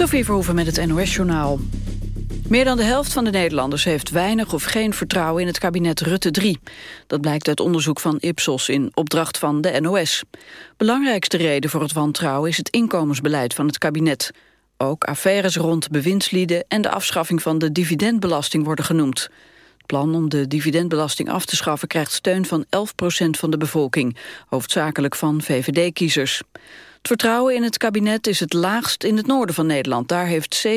Sophie Verhoeven met het NOS-journaal. Meer dan de helft van de Nederlanders heeft weinig of geen vertrouwen in het kabinet Rutte 3. Dat blijkt uit onderzoek van Ipsos in opdracht van de NOS. Belangrijkste reden voor het wantrouwen is het inkomensbeleid van het kabinet. Ook affaires rond bewindslieden en de afschaffing van de dividendbelasting worden genoemd. Het plan om de dividendbelasting af te schaffen krijgt steun van 11% van de bevolking, hoofdzakelijk van VVD-kiezers. Het vertrouwen in het kabinet is het laagst in het noorden van Nederland. Daar heeft 70%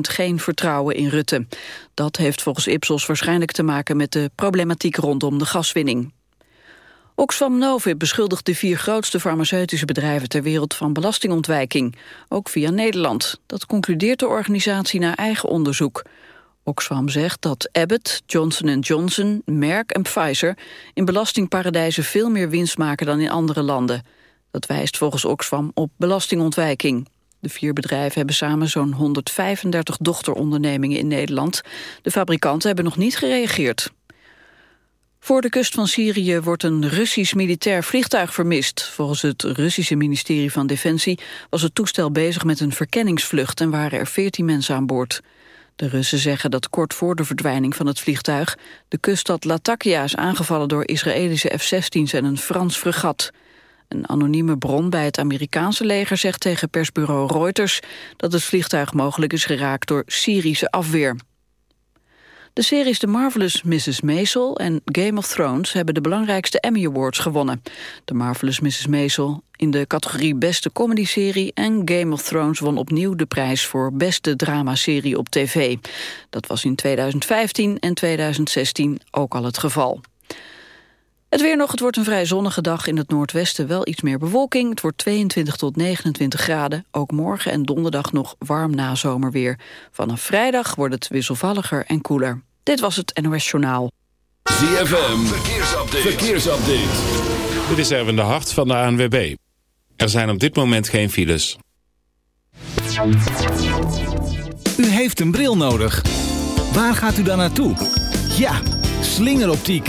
geen vertrouwen in Rutte. Dat heeft volgens Ipsos waarschijnlijk te maken met de problematiek rondom de gaswinning. Oxfam Novib beschuldigt de vier grootste farmaceutische bedrijven ter wereld van belastingontwijking, ook via Nederland. Dat concludeert de organisatie na eigen onderzoek. Oxfam zegt dat Abbott, Johnson Johnson, Merck en Pfizer in belastingparadijzen veel meer winst maken dan in andere landen. Dat wijst volgens Oxfam op belastingontwijking. De vier bedrijven hebben samen zo'n 135 dochterondernemingen in Nederland. De fabrikanten hebben nog niet gereageerd. Voor de kust van Syrië wordt een Russisch militair vliegtuig vermist. Volgens het Russische ministerie van Defensie was het toestel bezig met een verkenningsvlucht en waren er 14 mensen aan boord. De Russen zeggen dat kort voor de verdwijning van het vliegtuig de kuststad Latakia is aangevallen door Israëlische F-16's en een Frans fregat. Een anonieme bron bij het Amerikaanse leger zegt tegen persbureau Reuters dat het vliegtuig mogelijk is geraakt door Syrische afweer. De series The Marvelous Mrs. Maisel en Game of Thrones hebben de belangrijkste Emmy Awards gewonnen. The Marvelous Mrs. Maisel in de categorie Beste Comedy-serie en Game of Thrones won opnieuw de prijs voor Beste Dramaserie op tv. Dat was in 2015 en 2016 ook al het geval. Het weer nog, het wordt een vrij zonnige dag. In het noordwesten wel iets meer bewolking. Het wordt 22 tot 29 graden. Ook morgen en donderdag nog warm nazomerweer. Vanaf vrijdag wordt het wisselvalliger en koeler. Dit was het NOS Journaal. ZFM, verkeersupdate. verkeersupdate. Dit is Erwin de Hart van de ANWB. Er zijn op dit moment geen files. U heeft een bril nodig. Waar gaat u dan naartoe? Ja, slingeroptiek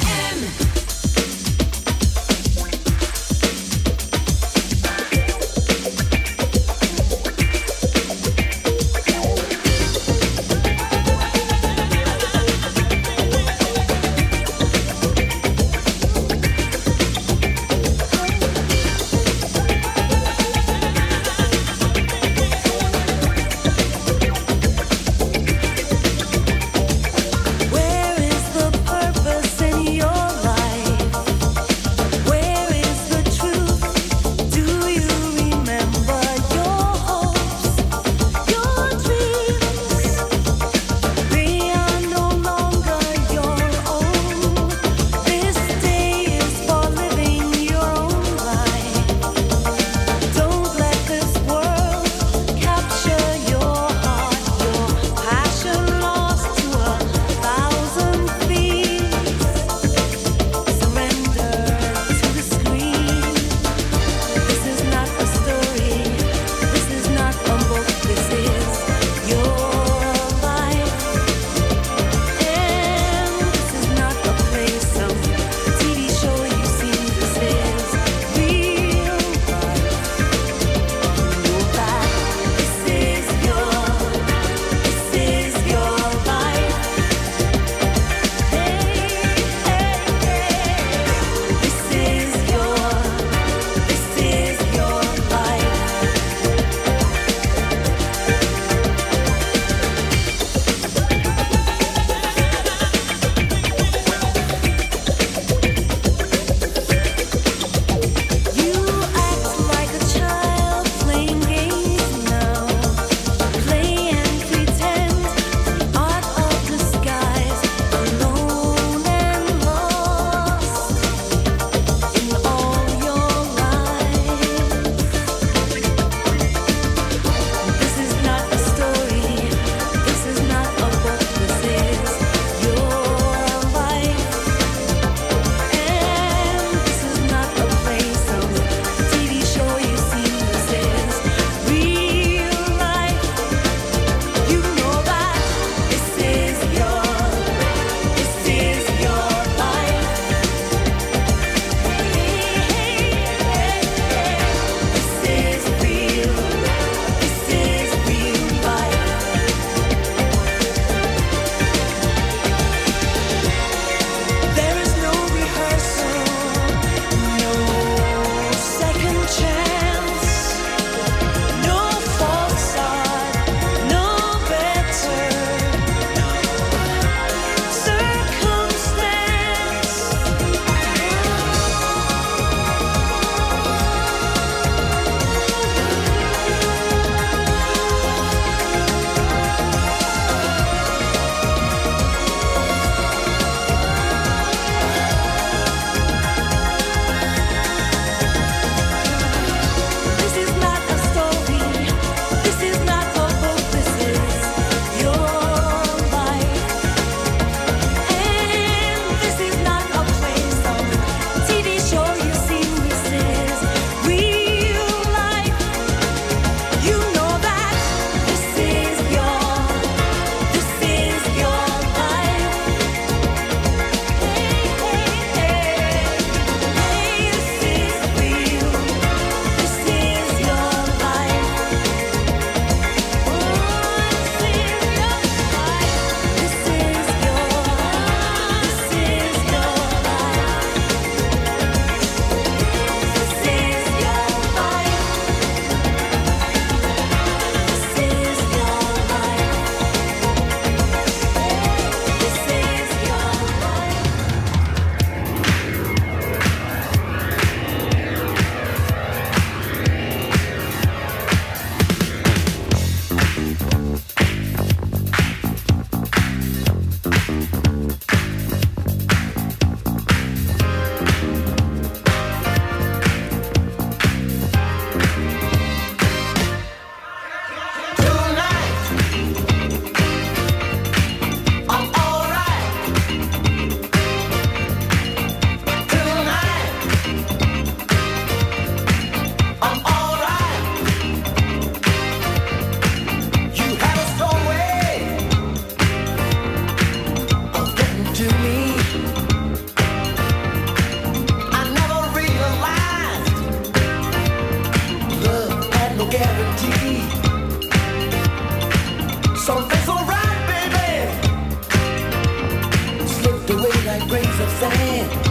Grains of sand.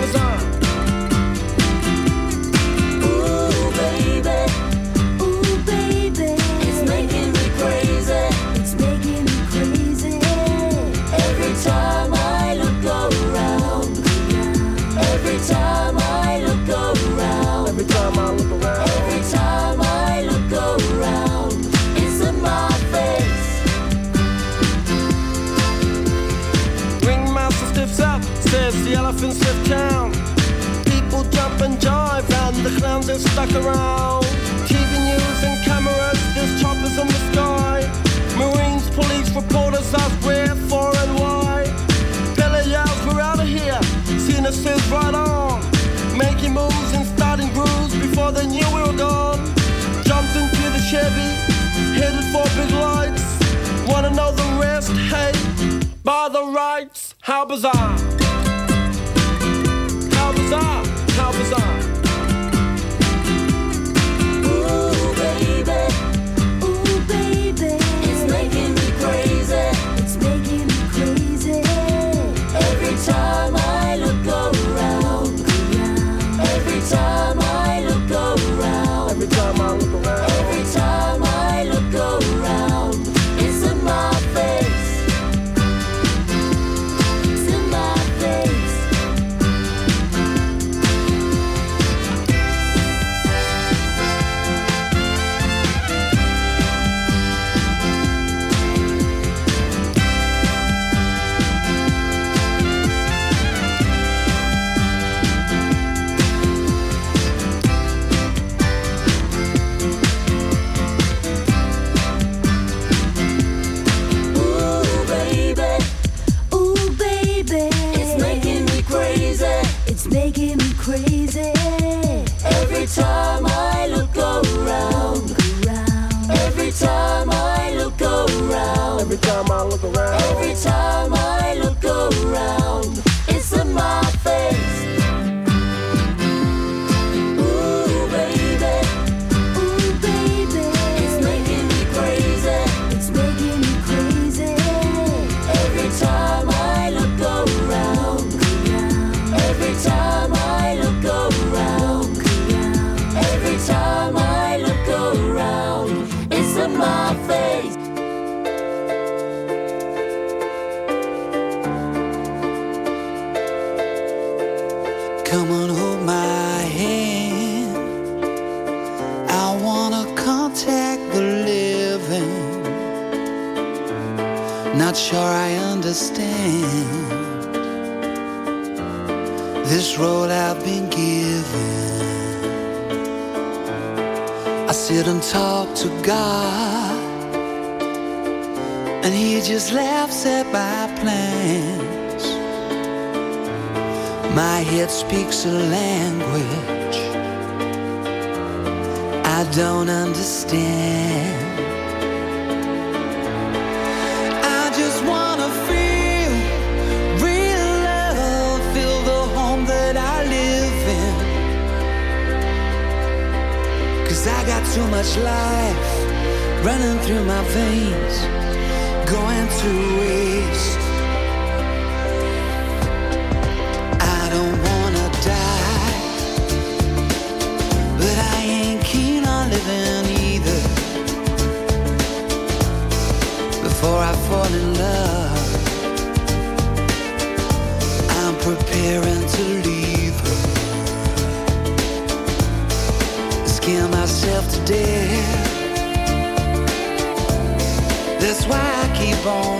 Amazon. stuck around. bone.